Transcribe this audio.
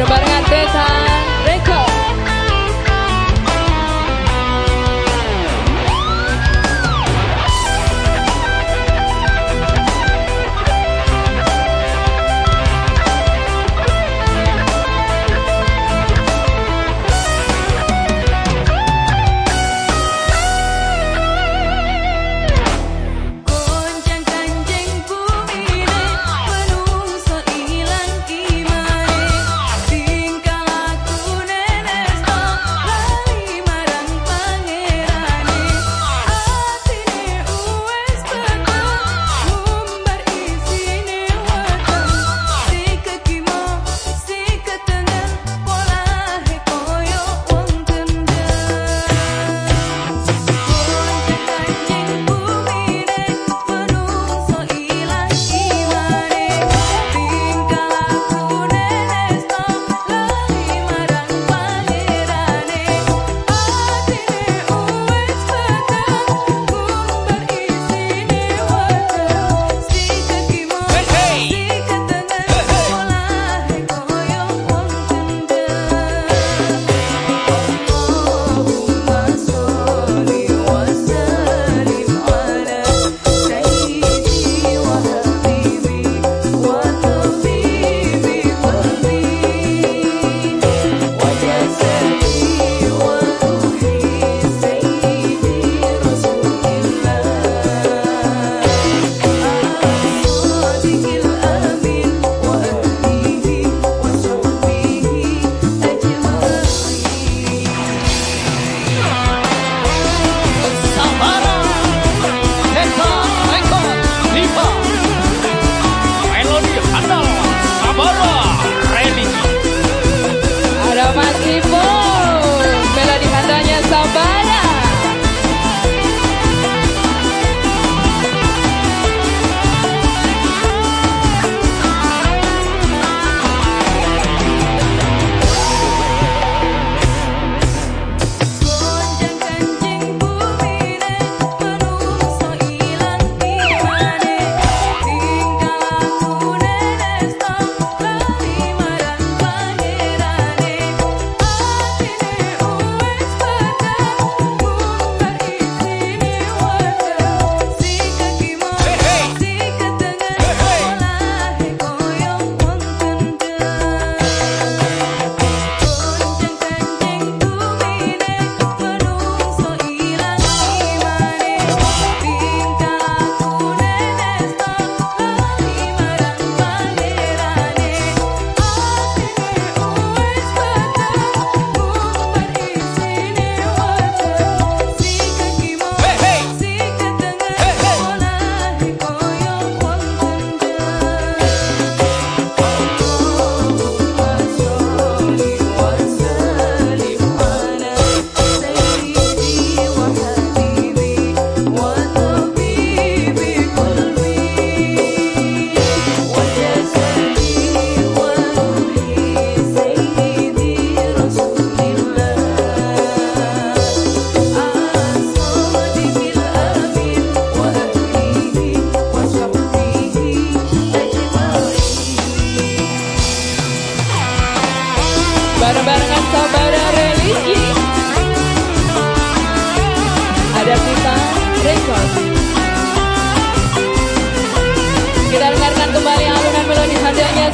Álvaro Margate. Kita dengarkan kembali alunan melodi sadanya